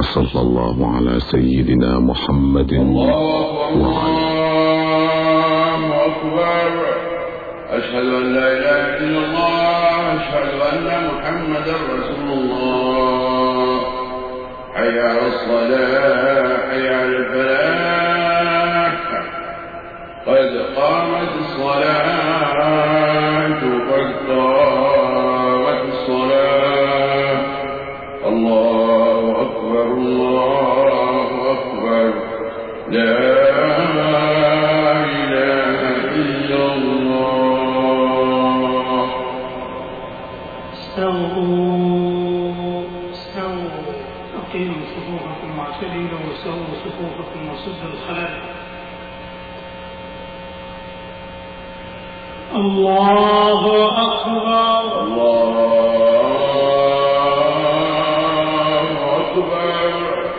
وصلى الله على سيدنا محمد وعلى الله أكبر أشهد أن لا إله إلا الله أشهد أن محمدا رسول الله. حي على الصلاة حي على الفلاح. قد قامت الصلاة أقيموا صفوفكم واعتدلوا وسووا صفوفكم وسدوا الخلل الله أكبر. الله أكبر.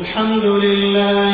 الحمد لله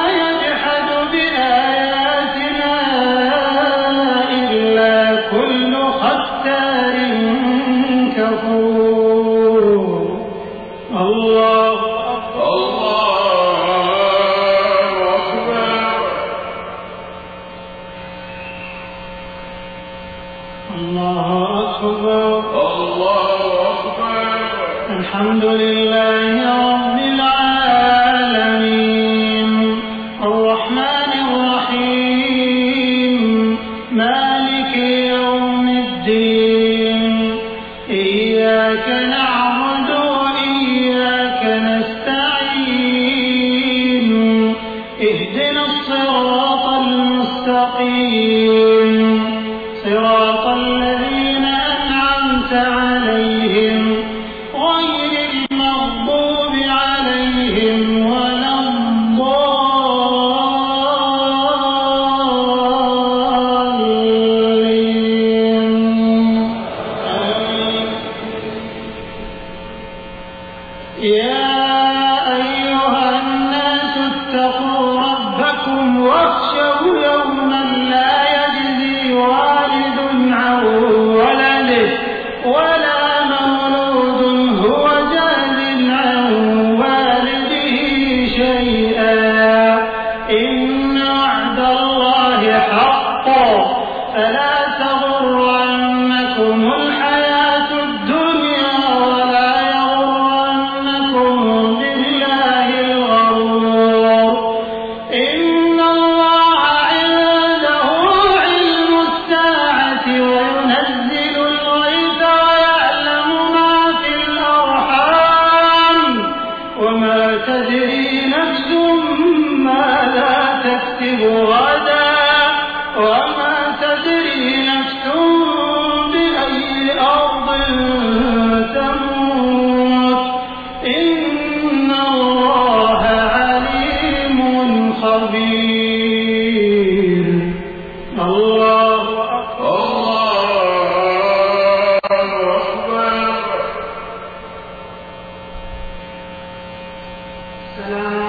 الله أكبر. الله أكبر. الحمد لله رب أحسن